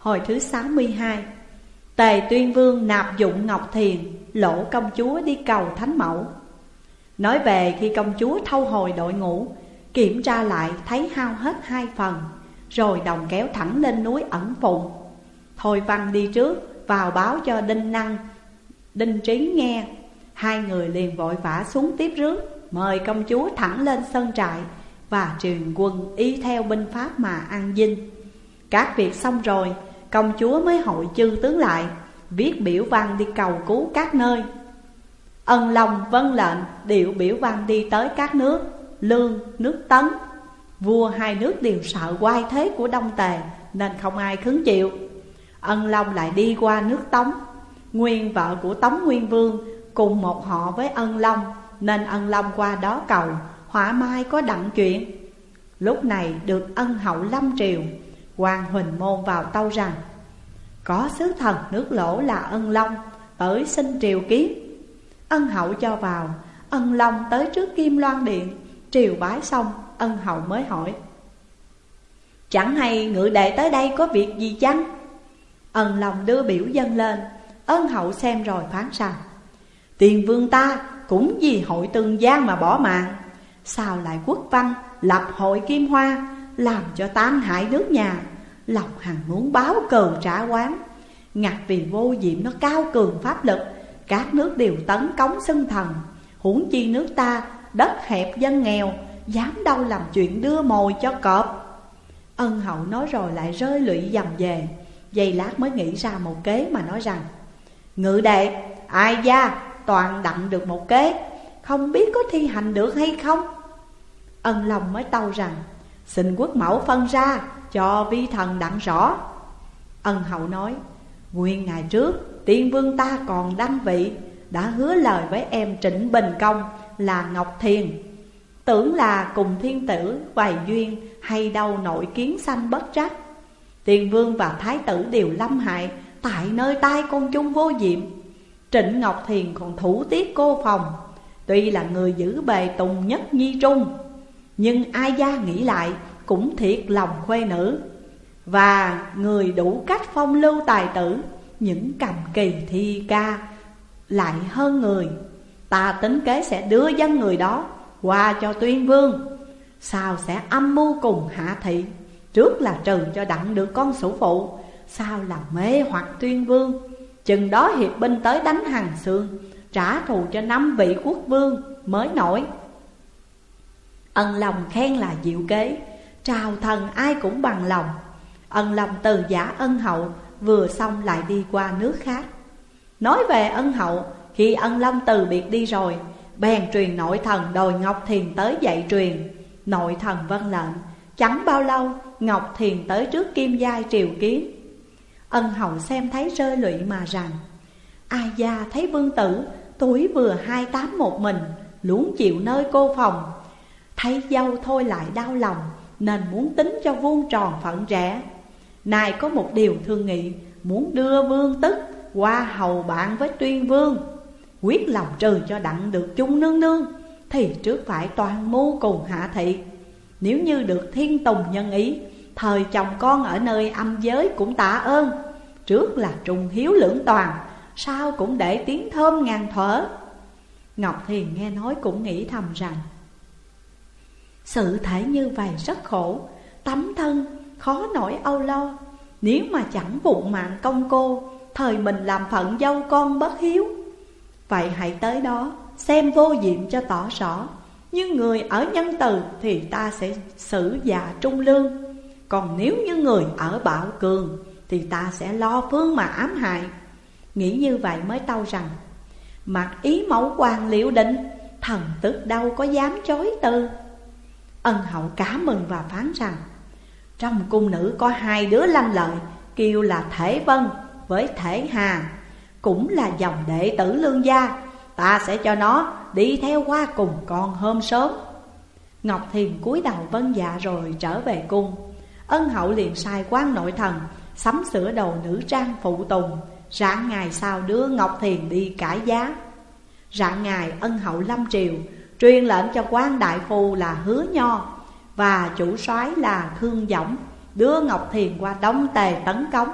Hồi thứ 62 Tề tuyên vương nạp dụng Ngọc Thiền, Lỗ công chúa đi cầu Thánh Mẫu. Nói về khi công chúa thâu hồi đội ngũ, Kiểm tra lại thấy hao hết hai phần, Rồi đồng kéo thẳng lên núi ẩn phụng. Thôi văn đi trước, vào báo cho Đinh Năng, Đinh Trí nghe. Hai người liền vội vã xuống tiếp rước, Mời công chúa thẳng lên sân trại Và truyền quân ý theo binh pháp mà an dinh. Các việc xong rồi Công chúa mới hội chư tướng lại Viết biểu văn đi cầu cứu các nơi. Ân lòng vân lệnh điệu biểu văn đi tới các nước Lương, nước Tấn. Vua hai nước đều sợ quay thế của Đông Tề Nên không ai khứng chịu. Ân Long lại đi qua nước Tống. Nguyên vợ của Tống Nguyên Vương Cùng một họ với Ân Long Nên Ân Long qua đó cầu Hỏa mai có đặng chuyện. Lúc này được ân hậu lâm triều quan Huỳnh Môn vào tâu rằng, Có sứ thần nước lỗ là ân long Tới xin triều kiến Ân hậu cho vào, Ân long tới trước Kim Loan Điện, Triều bái xong, ân hậu mới hỏi, Chẳng hay ngự đệ tới đây có việc gì chăng? Ân long đưa biểu dân lên, Ân hậu xem rồi phán rằng, Tiền vương ta cũng vì hội tương giang mà bỏ mạng, Sao lại quốc văn lập hội kim hoa Làm cho tan hại nước nhà lòng Hằng muốn báo cừu trả quán. Ngặt vì vô diệm nó cao cường pháp lực Các nước đều tấn cống xưng thần. Huống chi nước ta đất hẹp dân nghèo Dám đâu làm chuyện đưa mồi cho cọp. Ân hậu nói rồi lại rơi lụy dầm về. Giây lát mới nghĩ ra một kế mà nói rằng Ngự đệ, ai gia, toàn đặng được một kế Không biết có thi hành được hay không? Ân lòng mới tâu rằng Xin quốc mẫu phân ra cho vi thần đặng rõ. Ân hậu nói, Nguyên ngày trước, tiên vương ta còn đăng vị, Đã hứa lời với em Trịnh Bình Công là Ngọc Thiền. Tưởng là cùng thiên tử vài duyên, hay đâu nội kiến sanh bất trách Tiền vương và thái tử đều lâm hại, Tại nơi tai con chung vô diệm. Trịnh Ngọc Thiền còn thủ tiết cô phòng, Tuy là người giữ bề tùng nhất nhi trung. Nhưng ai gia nghĩ lại cũng thiệt lòng khuê nữ. Và người đủ cách phong lưu tài tử, Những cầm kỳ thi ca lại hơn người. Ta tính kế sẽ đưa dân người đó qua cho tuyên vương. Sao sẽ âm mưu cùng hạ thị? Trước là trừ cho đặng được con sủ phụ, Sao là mê hoặc tuyên vương? Chừng đó hiệp binh tới đánh hàng xương Trả thù cho năm vị quốc vương mới nổi. Ân lòng khen là diệu kế. Trào thần ai cũng bằng lòng. Ân lòng từ giả ân hậu, Vừa xong lại đi qua nước khác. Nói về ân hậu, Khi ân long từ biệt đi rồi, Bèn truyền nội thần đòi Ngọc Thiền tới dạy truyền. Nội thần vân lệnh, Chẳng bao lâu, Ngọc Thiền tới trước kim giai triều kiến. Ân hậu xem thấy rơi lụy mà rằng, Ai gia thấy vương tử, Tuổi vừa hai tám một mình, Luống chịu nơi cô phòng. Thấy dâu thôi lại đau lòng nên muốn tính cho vuông tròn phận trẻ. Này có một điều thương nghị, Muốn đưa vương tức qua hầu bạn với tuyên vương, Quyết lòng trừ cho đặng được chung nương nương, Thì trước phải toàn mưu cùng hạ thị. Nếu như được thiên tùng nhân ý, Thời chồng con ở nơi âm giới cũng tạ ơn. Trước là trùng hiếu lưỡng toàn Sao cũng để tiếng thơm ngàn thở. Ngọc Thiền nghe nói cũng nghĩ thầm rằng sự thể như vậy rất khổ. Tấm thân, khó nổi âu lo. Nếu mà chẳng vụng mạng công cô, Thời mình làm phận dâu con bất hiếu. Vậy hãy tới đó, xem vô diệm cho tỏ rõ. Như người ở nhân từ thì ta sẽ xử già trung lương. Còn nếu như người ở bảo cường Thì ta sẽ lo phương mà ám hại. Nghĩ như vậy mới tâu rằng, Mặc ý mẫu quan liệu định, Thần tức đâu có dám chối từ. Ân hậu cá mừng và phán rằng, Trong cung nữ có hai đứa lanh lợi, Kêu là Thể Vân với Thể Hà, Cũng là dòng đệ tử lương gia, Ta sẽ cho nó đi theo qua cùng con hôm sớm. Ngọc Thiền cúi đầu vân dạ rồi trở về cung. Ân hậu liền sai quan nội thần, Sắm sửa đầu nữ trang phụ tùng. Rạng ngày sau đưa Ngọc Thiền đi cải giá. Rạng ngày ân hậu lâm triều Truyền lệnh cho quan đại phu là Hứa Nho Và chủ soái là Khương Dõng, Đưa Ngọc Thiền qua Đông Tề tấn công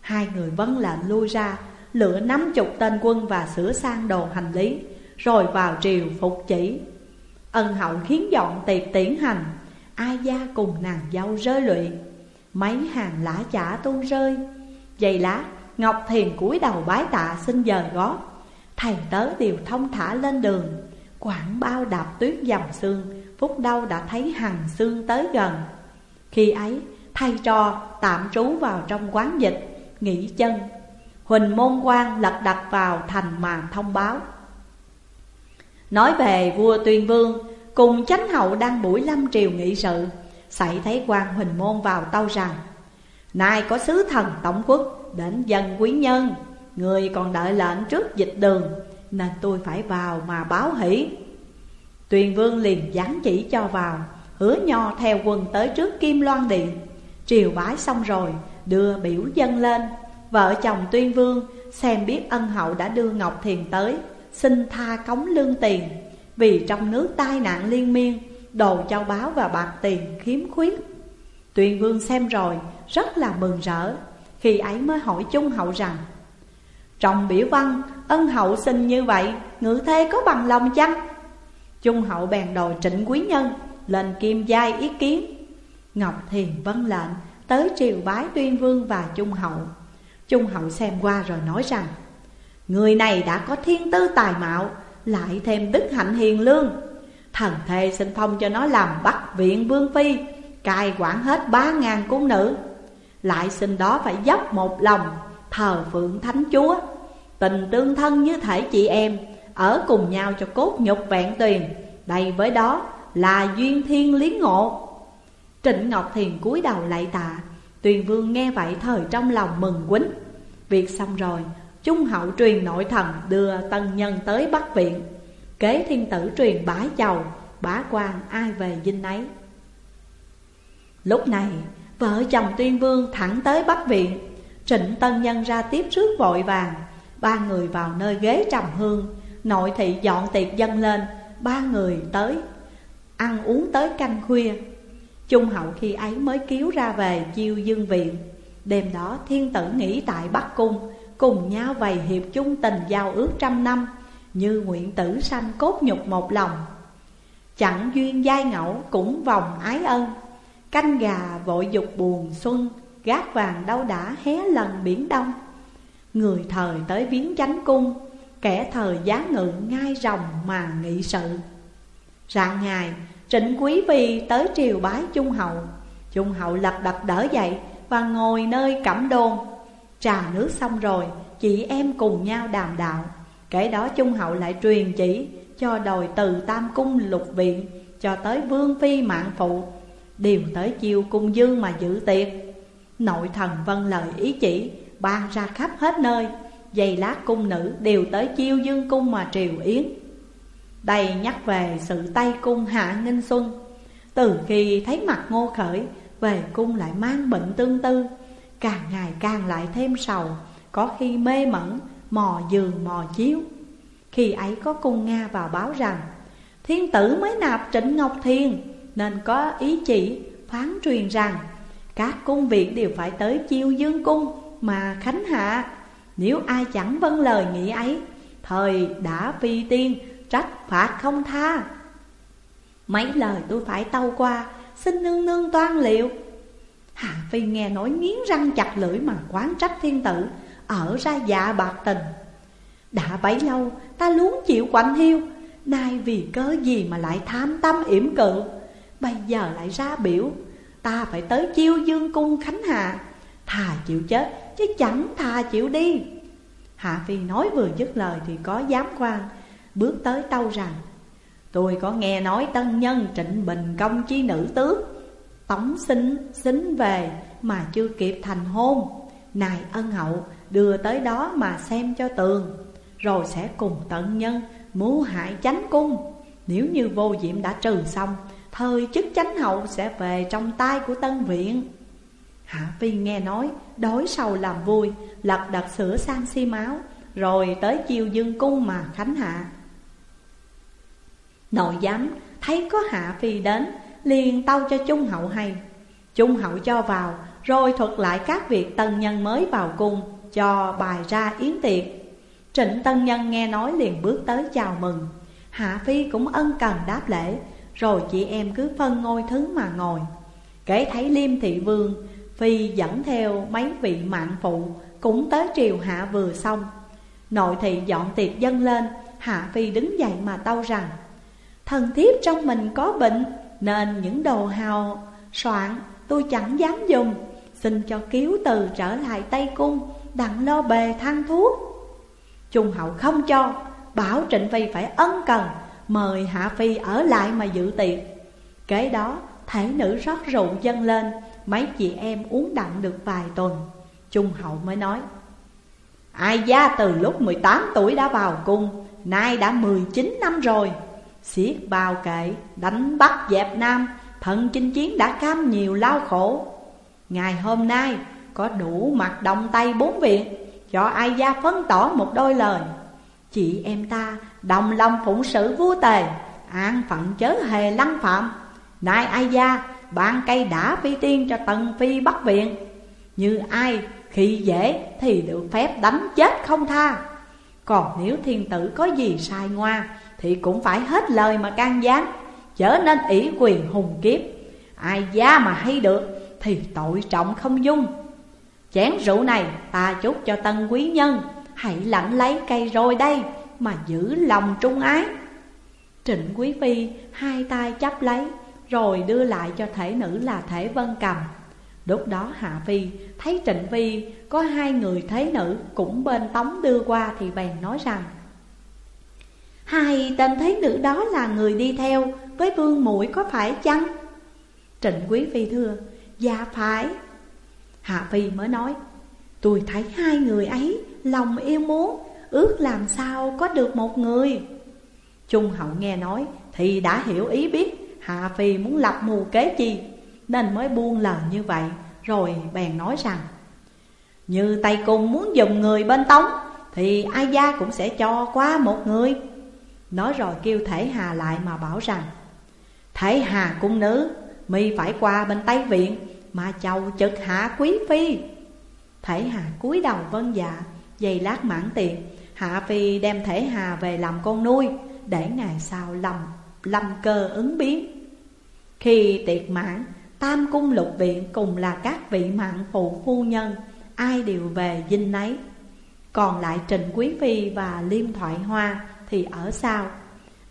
Hai người vâng lệnh lui ra Lựa năm chục tên quân và sửa sang đồ hành lý, Rồi vào triều phục chỉ. Ân hậu khiến dọn tiệc tiễn hành, Ai gia cùng nàng dâu rơi lụy. Mấy hàng lã chả tuôn rơi. Vậy lá Ngọc Thiền cúi đầu bái tạ xin dời gót. Thầy tớ đều thông thả lên đường Quảng bao đạp tuyết dầm xương Phút đâu đã thấy hằng xương tới gần. Khi ấy, thay trò tạm trú vào trong quán dịch, Nghỉ chân, Huỳnh môn quan lật đặt vào thành màn thông báo. Nói về vua tuyên vương, Cùng chánh hậu đang buổi lâm triều nghị sự Xảy thấy quan Huỳnh môn vào tâu rằng, Nay có sứ thần tổng quốc đến dân quý nhân, Người còn đợi lệnh trước dịch đường. Nên tôi phải vào mà báo hỷ. Tuyền vương liền giáng chỉ cho vào, Hứa nho theo quân tới trước Kim Loan Điện. Triều bái xong rồi, đưa biểu dân lên. Vợ chồng tuyên vương xem biết ân hậu đã đưa Ngọc Thiền tới, Xin tha cống lương tiền. Vì trong nước tai nạn liên miên, Đồ châu báu và bạc tiền khiếm khuyết. Tuyên vương xem rồi, rất là mừng rỡ. Khi ấy mới hỏi Trung hậu rằng trong biểu văn, ân hậu xin như vậy Ngự thế có bằng lòng chăng? Trung hậu bèn đòi trịnh quý nhân, Lên kim giai ý kiến. Ngọc Thiền vân lệnh, Tới triều bái tuyên vương và Trung hậu. Trung hậu xem qua rồi nói rằng, Người này đã có thiên tư tài mạo, Lại thêm đức hạnh hiền lương. Thần thề xin phong cho nó làm bắt viện vương phi, Cai quản hết ba ngàn cung nữ. Lại xin đó phải dốc một lòng Thờ phượng thánh chúa. Tình tương thân như thể chị em, Ở cùng nhau cho cốt nhục vẹn tuyền. Đây với đó là duyên thiên lý ngộ. Trịnh Ngọc Thiền cúi đầu lạy tạ. Tuyền vương nghe vậy thời trong lòng mừng quýnh. Việc xong rồi, Trung hậu truyền nội thần đưa tân nhân tới Bắc Viện. Kế thiên tử truyền bá chầu, Bá quan ai về dinh ấy. Lúc này, vợ chồng tuyên vương thẳng tới Bắc Viện. Trịnh tân nhân ra tiếp rước vội vàng. Ba người vào nơi ghế trầm hương. Nội thị dọn tiệc dân lên. Ba người tới. Ăn uống tới canh khuya. Trung hậu khi ấy mới cứu ra về chiêu dương viện. Đêm đó thiên tử nghỉ tại Bắc Cung, Cùng nhau vầy hiệp chung tình giao ước trăm năm, Như nguyện tử sanh cốt nhục một lòng. Chẳng duyên giai ngẫu cũng vòng ái ân. Canh gà vội dục buồn xuân Gác vàng đau đã hé lần biển đông. Người thời tới viếng chánh cung, Kẻ thời giá ngự ngai rồng mà nghị sự. Rạng ngày, trịnh quý phi tới triều bái trung hậu. Trung hậu lập đập đỡ dậy Và ngồi nơi cẩm đôn Trà nước xong rồi, Chị em cùng nhau đàm đạo. Kể đó trung hậu lại truyền chỉ Cho đòi từ tam cung lục viện Cho tới vương phi mạng phụ. Đều tới chiêu cung dương mà giữ tiệc. Nội thần vân lời ý chỉ, Ban ra khắp hết nơi. Giày lát cung nữ đều tới chiêu dương cung mà triều yến. Đây nhắc về sự tay cung hạ nghinh xuân. Từ khi thấy mặt ngô khởi, Về cung lại mang bệnh tương tư. Càng ngày càng lại thêm sầu, Có khi mê mẩn, Mò giường mò chiếu. Khi ấy có cung Nga vào báo rằng, Thiên tử mới nạp trịnh Ngọc thiên Nên có ý chỉ phán truyền rằng các cung viện đều phải tới chiêu dương cung Mà, khánh hạ. Nếu ai chẳng vâng lời nghĩ ấy, Thời đã phi tiên, trách phạt không tha. Mấy lời tôi phải tâu qua, Xin nương nương toan liệu. Hạ Phi nghe nói nghiến răng chặt lưỡi mà quán trách thiên tử, Ở ra dạ bạc tình. Đã bấy lâu, ta luống chịu quạnh hiu, Nay vì cớ gì mà lại tham tâm yểm cự? Bây giờ lại ra biểu Ta phải tới chiêu dương cung khánh hạ Thà chịu chết, chứ chẳng thà chịu đi. Hạ Phi nói vừa dứt lời thì có giám quan Bước tới tâu rằng, Tôi có nghe nói tân nhân trịnh bình công chi nữ tước Tống sinh xính về mà chưa kịp thành hôn. Nài ân hậu đưa tới đó mà xem cho tường, Rồi sẽ cùng tận nhân mưu hại chánh cung. Nếu như vô diệm đã trừ xong Thời chức chánh hậu sẽ về trong tay của tân viện. Hạ Phi nghe nói, Đối sầu làm vui, Lật đật sửa sang xi máu, Rồi tới chiều dương cung mà khánh hạ. Nội giám, thấy có Hạ Phi đến, liền tâu cho Trung Hậu hay. Trung Hậu cho vào, Rồi thuật lại các việc tân nhân mới vào cung, Cho bài ra yến tiệc. Trịnh tân nhân nghe nói liền bước tới chào mừng. Hạ Phi cũng ân cần đáp lễ rồi chị em cứ phân ngôi thứ mà ngồi. Kể thấy Liêm Thị Vương, Phi dẫn theo mấy vị mạng phụ, Cũng tới triều hạ vừa xong. Nội thị dọn tiệc dân lên, Hạ Phi đứng dậy mà tâu rằng, Thần thiếp trong mình có bệnh, Nên những đồ hào, soạn tôi chẳng dám dùng. Xin cho cứu từ trở lại Tây Cung, Đặng lo bề thang thuốc. Trung hậu không cho, Bảo Trịnh Phi phải ân cần Mời Hạ Phi ở lại mà dự tiệc. Kế đó thể nữ rót rượu dâng lên, Mấy chị em uống đặng được vài tuần. Trung hậu mới nói, Ai gia từ lúc 18 tuổi đã vào cung, Nay đã 19 năm rồi. Xiết bao kệ, đánh bắt dẹp nam, Thần chinh chiến đã cam nhiều lao khổ. Ngày hôm nay, có đủ mặt đồng tay bốn viện Cho ai gia phân tỏ một đôi lời. Chị em ta đồng lòng phụng sự vua tề. An phận chớ hề lăng phạm. Nay ai gia ban cây đã phi tiên cho tần phi bắc viện. Như ai khi dễ thì được phép đánh chết không tha. Còn nếu thiên tử có gì sai ngoa Thì cũng phải hết lời mà can gián. Chớ nên ủy quyền hùng kiếp. Ai gia mà hay được Thì tội trọng không dung. Chén rượu này ta chúc cho tân quý nhân. Hãy lãnh lấy cây rồi đây. Mà giữ lòng trung ái. Trịnh Quý Phi hai tay chấp lấy Rồi đưa lại cho thể nữ là thể vân cầm. Lúc đó Hạ Phi thấy Trịnh Phi có hai người thế nữ cũng bên tống đưa qua thì bèn nói rằng Hai tên thế nữ đó là người đi theo với vương muội có phải chăng? Trịnh Quý Phi thưa, dạ phải. Hạ Phi mới nói, tôi thấy hai người ấy lòng yêu muốn Ước làm sao có được một người? Trung hậu nghe nói thì đã hiểu ý biết, Hạ Phi muốn lập mù kế chi, Nên mới buông lời như vậy, Rồi bèn nói rằng, Như Tây Cung muốn dùng người bên Tống, Thì ai gia cũng sẽ cho qua một người. Nói rồi kêu Thể Hà lại mà bảo rằng, Thể Hà cung nữ, mi phải qua bên Tây Viện, Mà chầu trực hạ quý phi. Thể Hà cúi đầu vân dạ Giây lát mãn tiền Hạ Phi đem Thể Hà về làm con nuôi Để ngày sau lâm, lâm cơ ứng biến. Khi tiệc mãn Tam cung lục viện cùng là các vị mạng phụ phu nhân Ai đều về dinh nấy. Còn lại Trình Quý Phi và Liêm Thoại Hoa thì ở sau.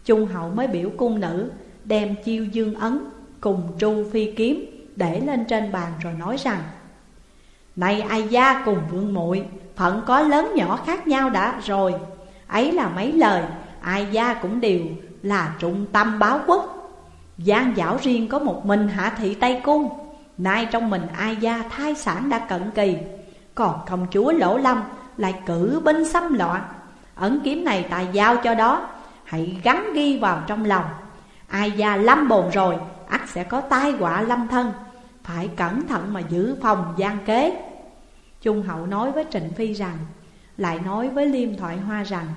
Trung hậu mới biểu cung nữ Đem chiêu dương ấn cùng tru phi kiếm Để lên trên bàn rồi nói rằng Này ai gia cùng vương muội Phận có lớn nhỏ khác nhau đã rồi. Ấy là mấy lời, Ai gia cũng đều là trung tâm báo quốc. Giang dảo riêng có một mình hạ thị Tây Cung. Nay trong mình ai gia thai sản đã cận kỳ. Còn công chúa Lỗ Lâm lại cử binh xâm loạn. Ẩn kiếm này tài giao cho đó, Hãy gắn ghi vào trong lòng. Ai gia lâm bồn rồi, ắt sẽ có tai họa lâm thân. Phải cẩn thận mà giữ phòng gian kế. Trung hậu nói với Trịnh Phi rằng, Lại nói với Liêm Thoại Hoa rằng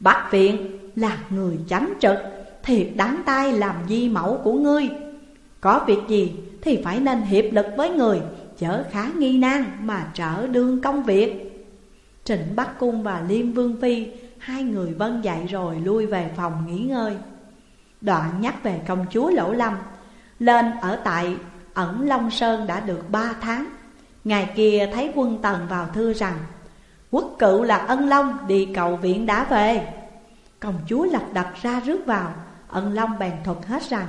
Bắc viện là người chánh trực Thiệt đáng tay làm di mẫu của ngươi. Có việc gì thì phải nên hiệp lực với người, Chở khá nghi nan mà trở đương công việc. Trịnh Bắc Cung và Liêm Vương Phi, Hai người vân dậy rồi lui về phòng nghỉ ngơi. Đoạn nhắc về công chúa Lỗ Lâm, Lên ở tại ẩn Long Sơn đã được ba tháng. Ngày kia thấy quân tần vào thư rằng, Quốc cựu là ân long đi cầu viện đã về. Công chúa lật đật ra rước vào, Ân long bèn thuật hết rằng,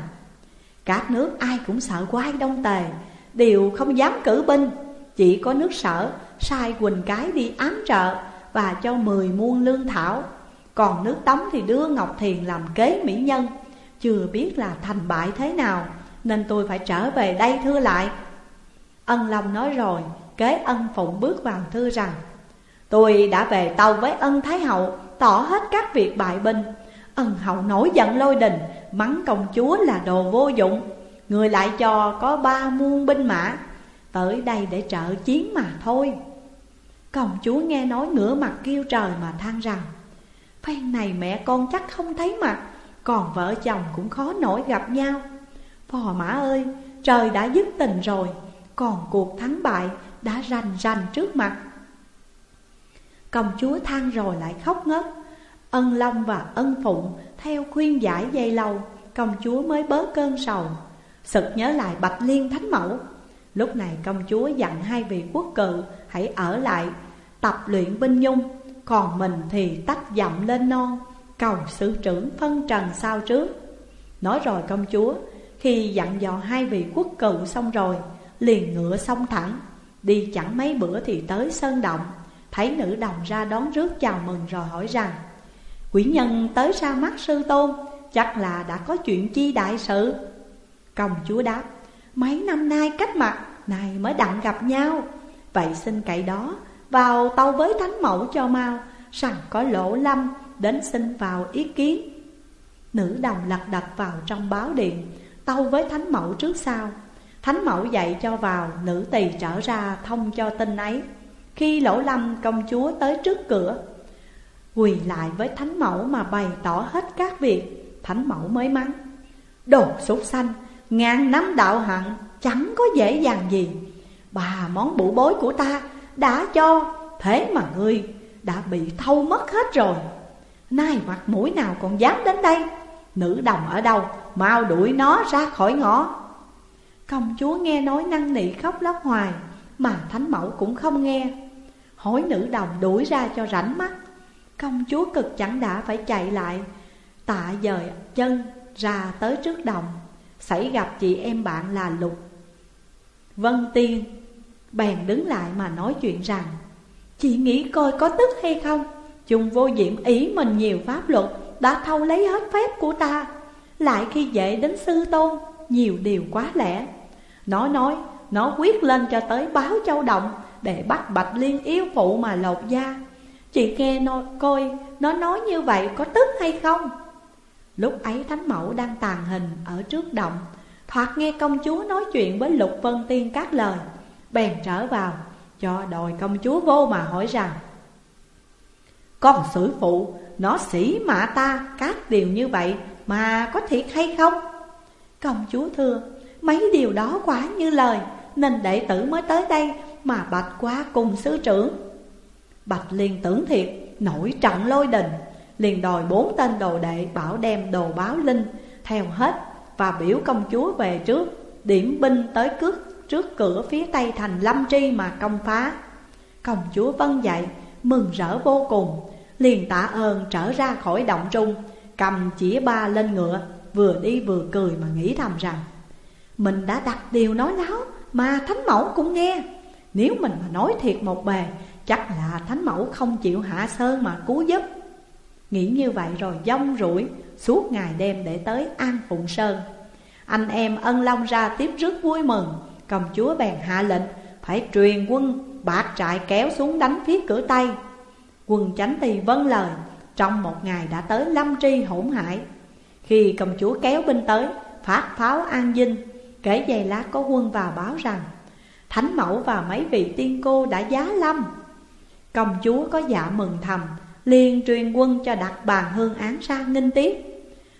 Các nước ai cũng sợ quái đông tề, Đều không dám cử binh. Chỉ có nước sở sai Quỳnh Cái đi ám trợ Và cho mười muôn lương thảo. Còn nước Tống thì đưa Ngọc Thiền làm kế mỹ nhân. Chưa biết là thành bại thế nào, Nên tôi phải trở về đây thưa lại. Ân Long nói rồi Kế ân phụng bước vào thư rằng Tôi đã về tàu với ân Thái Hậu Tỏ hết các việc bại binh. Ân hậu nổi giận lôi đình Mắng công chúa là đồ vô dụng. Người lại cho có ba muôn binh mã Tới đây để trợ chiến mà thôi. Công chúa nghe nói ngửa mặt kêu trời mà than rằng Phen này mẹ con chắc không thấy mặt Còn vợ chồng cũng khó nổi gặp nhau. Phò mã ơi, trời đã dứt tình rồi còn cuộc thắng bại đã rành rành trước mặt. Công chúa than rồi lại khóc ngất. Ân Long và Ân Phụng theo khuyên giải dây lâu, Công chúa mới bớt cơn sầu. Sực nhớ lại Bạch Liên Thánh Mẫu. Lúc này công chúa dặn hai vị quốc cự Hãy ở lại, tập luyện binh nhung, Còn mình thì tách dặm lên non, Cầu sự trưởng phân trần sao trước. Nói rồi công chúa, Khi dặn dò hai vị quốc cự xong rồi Liền ngựa xong thẳng. Đi chẳng mấy bữa thì tới sơn động. Thấy nữ đồng ra đón rước chào mừng rồi hỏi rằng, Quỷ nhân tới ra mắt sư tôn, Chắc là đã có chuyện chi đại sự? Công chúa đáp, Mấy năm nay cách mặt Này mới đặng gặp nhau. Vậy xin cậy đó, Vào tâu với thánh mẫu cho mau, Rằng có lỗ lâm Đến xin vào ý kiến. Nữ đồng lật đật vào trong báo điện, Tâu với thánh mẫu trước sau. Thánh mẫu dạy cho vào, Nữ tỳ trở ra thông cho tin ấy. Khi lỗ lâm công chúa tới trước cửa, Quỳ lại với thánh mẫu mà bày tỏ hết các việc, Thánh mẫu mới mắng, Đồ súc xanh Ngàn năm đạo hận Chẳng có dễ dàng gì. Bà món bụ bối của ta Đã cho, Thế mà ngươi đã bị thâu mất hết rồi. Nay mặt mũi nào còn dám đến đây? Nữ đồng ở đâu? Mau đuổi nó ra khỏi ngõ. Công chúa nghe nói năng nỉ khóc lóc hoài, Mà thánh mẫu cũng không nghe. Hỏi nữ đồng đuổi ra cho rảnh mắt. Công chúa cực chẳng đã phải chạy lại. Tạ dời chân ra tới trước đồng. Xảy gặp chị em bạn là Lục. Vân Tiên Bèn đứng lại mà nói chuyện rằng, Chị nghĩ coi có tức hay không? Chung vô diệm ý mình nhiều pháp luật, Đã thâu lấy hết phép của ta. Lại khi dễ đến sư tôn, Nhiều điều quá lẽ. Nó nói, Nó quyết lên cho tới báo châu động Để bắt Bạch Liên yêu phụ mà lột da. Chị nghe nó coi, Nó nói như vậy có tức hay không? Lúc ấy Thánh Mẫu đang tàn hình ở trước động, Thoạt nghe công chúa nói chuyện với Lục Vân Tiên các lời, Bèn trở vào, Cho đòi công chúa vô mà hỏi rằng, Con sử phụ, Nó sĩ mạ ta, các điều như vậy Mà có thiệt hay không? Công chúa thưa Mấy điều đó quá như lời, Nên đệ tử mới tới đây Mà bạch qua cùng sứ trưởng. Bạch liền tưởng thiệt, Nổi trận lôi đình, Liền đòi bốn tên đồ đệ bảo đem đồ báo linh Theo hết và biểu công chúa về trước, Điểm binh tới cước trước cửa phía tây thành Lâm Tri mà công phá. Công chúa vân dạy, mừng rỡ vô cùng, Liền tạ ơn trở ra khỏi động trung, Cầm chỉ ba lên ngựa, Vừa đi vừa cười mà nghĩ thầm rằng mình đã đặt điều nói láo Mà thánh mẫu cũng nghe. Nếu mình mà nói thiệt một bề, Chắc là thánh mẫu không chịu hạ sơn mà cứu giúp. Nghĩ như vậy rồi dông rủi, Suốt ngày đêm để tới An Phụng Sơn. Anh em ân long ra tiếp rất vui mừng, Công chúa bèn hạ lệnh, Phải truyền quân bạc trại kéo xuống đánh phía cửa Tây. Quân chánh tỳ vâng lời, Trong một ngày đã tới Lâm Tri hỗn hải. Khi công chúa kéo binh tới, Phát pháo an dinh Kể giày lá có quân vào báo rằng, Thánh mẫu và mấy vị tiên cô đã giá lâm. Công chúa có dạ mừng thầm, liền truyền quân cho đặt bàn hương án ra nghinh tiếp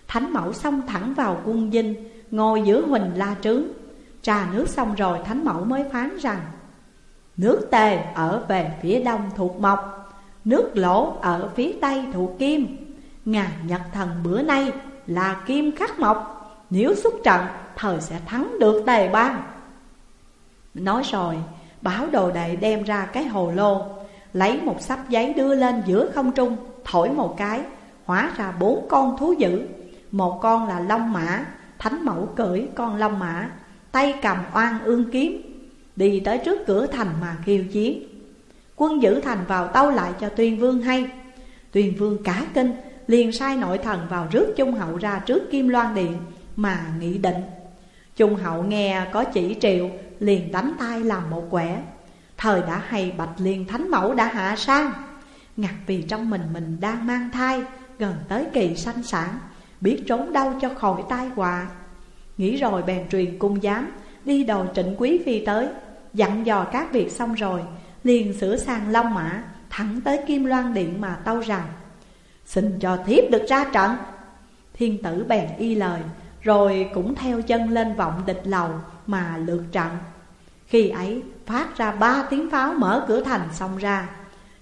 Thánh mẫu xông thẳng vào quân dinh, Ngồi giữa huỳnh la trướng. Trà nước xong rồi, thánh mẫu mới phán rằng, Nước tề ở về phía đông thuộc mộc, Nước lỗ ở phía tây thuộc kim. Ngài nhật thần bữa nay là kim khắc mộc. Nếu xuất trận thời sẽ thắng được tề bang. Nói rồi, báo đồ đệ đem ra cái hồ lô, Lấy một sắp giấy đưa lên giữa không trung, Thổi một cái, Hóa ra bốn con thú dữ. Một con là long mã, Thánh mẫu cưỡi con long mã, Tay cầm oan ương kiếm, Đi tới trước cửa thành mà khiêu chiến. Quân giữ thành vào tâu lại cho tuyên vương hay. Tuyên vương cả kinh, liền sai nội thần vào rước Trung Hậu ra trước Kim Loan Điện mà nghị định Trung Hậu nghe có chỉ triệu, liền đánh tay làm một quẻ. Thời đã hay bạch liên thánh mẫu đã hạ sang. Ngặt vì trong mình mình đang mang thai, Gần tới kỳ sanh sản, Biết trốn đâu cho khỏi tai họa. Nghĩ rồi bèn truyền cung giám, Đi đòi trịnh quý phi tới. Dặn dò các việc xong rồi, Liền sửa sang long mã, Thẳng tới Kim Loan Điện mà tâu rằng, Xin cho thiếp được ra trận. Thiên tử bèn y lời rồi cũng theo chân lên vọng địch lầu Mà lượt trận. Khi ấy, phát ra ba tiếng pháo mở cửa thành xông ra.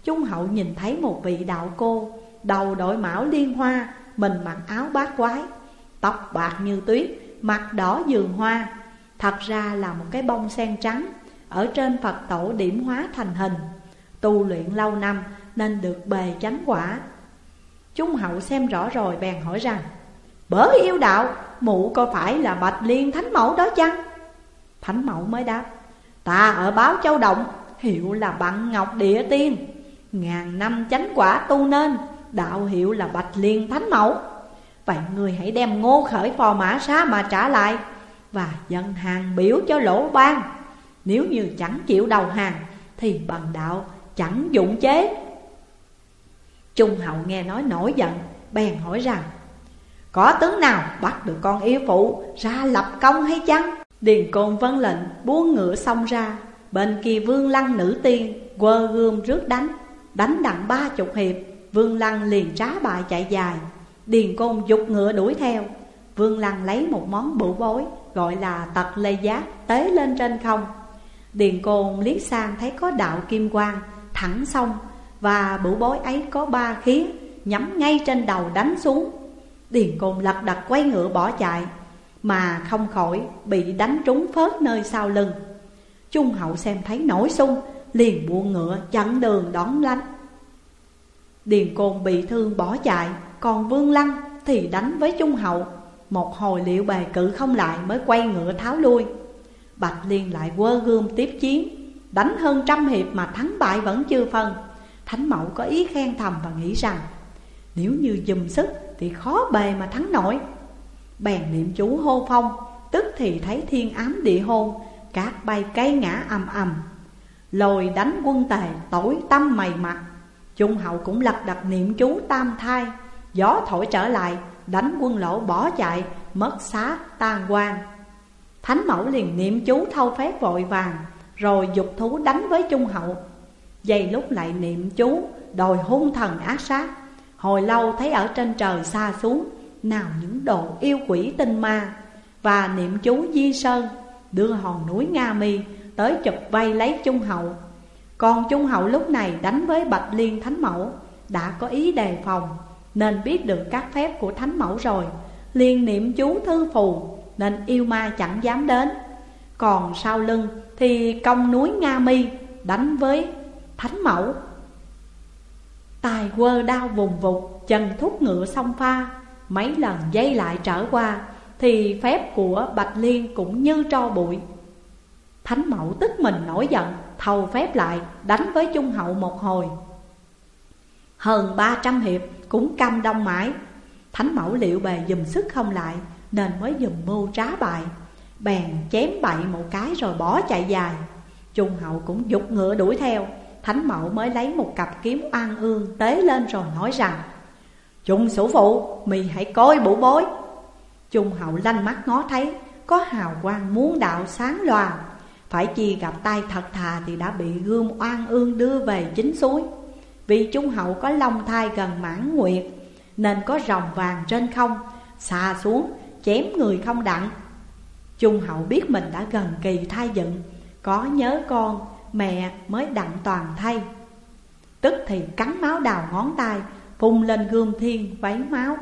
Trung hậu nhìn thấy một vị đạo cô, Đầu đội mão liên hoa, Mình mặc áo bát quái, Tóc bạc như tuyết, Mặt đỏ dường hoa. Thật ra là một cái bông sen trắng, Ở trên Phật tổ điểm hóa thành hình. Tu luyện lâu năm Nên được bề chánh quả. Trung hậu xem rõ rồi bèn hỏi rằng, Bởi yêu đạo Mụ có phải là Bạch Liên Thánh Mẫu đó chăng? Thánh Mẫu mới đáp, Ta ở báo Châu Động, Hiệu là Bằng Ngọc Địa Tiên. Ngàn năm chánh quả tu nên, Đạo hiệu là Bạch Liên Thánh Mẫu. Vậy người hãy đem ngô khởi phò mã xá mà trả lại Và dân hàng biểu cho lỗ ban. Nếu như chẳng chịu đầu hàng, Thì bằng đạo chẳng dụng chế. Trung hậu nghe nói nổi giận, Bèn hỏi rằng có tướng nào bắt được con yêu phụ ra lập công hay chăng? Điền côn vân lệnh, buông ngựa xông ra. Bên kia vương lăng nữ tiên, quơ gươm rước đánh. Đánh đặng ba chục hiệp, Vương lăng liền trá bại chạy dài. Điền côn dục ngựa đuổi theo. Vương lăng lấy một món bửu bối, Gọi là tật lê giác tế lên trên không. Điền côn liếc sang thấy có đạo kim quang, Thẳng sông Và bửu bối ấy có ba khí Nhắm ngay trên đầu đánh xuống. Điền côn lật đật quay ngựa bỏ chạy, Mà không khỏi bị đánh trúng phớt nơi sau lưng. Trung hậu xem thấy nổi sung, Liền buông ngựa chặn đường đón lánh. Điền côn bị thương bỏ chạy, Còn vương lăng thì đánh với trung hậu. Một hồi liệu bề cự không lại mới quay ngựa tháo lui. Bạch Liên lại quơ gươm tiếp chiến, Đánh hơn trăm hiệp mà thắng bại vẫn chưa phân. Thánh mẫu có ý khen thầm và nghĩ rằng nếu như dùm sức thì khó bề mà thắng nổi. Bèn niệm chú hô phong, Tức thì thấy thiên ám địa hôn, Cát bay cây ngã ầm ầm. Lồi đánh quân tề, tối tâm mày mặt. Trung hậu cũng lật đặt niệm chú tam thai. Gió thổi trở lại, Đánh quân lỗ bỏ chạy, Mất xá tan quang Thánh mẫu liền niệm chú thâu phép vội vàng, Rồi dục thú đánh với trung hậu. Dây lúc lại niệm chú, Đòi hung thần ác sát. Hồi lâu thấy ở trên trời xa xuống, Nào những đồ yêu quỷ tinh ma. Và niệm chú di sơn, Đưa hòn núi Nga mi Tới chụp vây lấy trung hậu. Còn trung hậu lúc này đánh với Bạch Liên Thánh Mẫu, Đã có ý đề phòng, Nên biết được các phép của Thánh Mẫu rồi. Liền niệm chú thư phù, Nên yêu ma chẳng dám đến. Còn sau lưng thì công núi Nga Mi Đánh với Thánh Mẫu. Tài quơ đau vùng vụt, Chân thúc ngựa song pha. Mấy lần dây lại trở qua, Thì phép của Bạch Liên cũng như tro bụi. Thánh mẫu tức mình nổi giận, Thầu phép lại, đánh với Trung hậu một hồi. Hơn ba trăm hiệp cũng căm đông mãi. Thánh mẫu liệu bề dùm sức không lại, Nên mới dùm mưu trá bại. Bèn chém bậy một cái rồi bỏ chạy dài. Trung hậu cũng dục ngựa đuổi theo Thánh mẫu mới lấy một cặp kiếm oan ương tế lên rồi nói rằng Trung sủ phụ, mì hãy coi bụ bối. Trung hậu lanh mắt ngó thấy Có hào quang muốn đạo sáng loà Phải chi gặp tay thật thà thì đã bị gươm oan ương đưa về chính suối. Vì Trung hậu có long thai gần mãn nguyệt Nên có rồng vàng trên không Xà xuống chém người không đặng. Trung hậu biết mình đã gần kỳ thai dựng Có nhớ con mẹ mới đặng toàn thay. Tức thì cắn máu đào ngón tay, phun lên gươm thiên váy máu.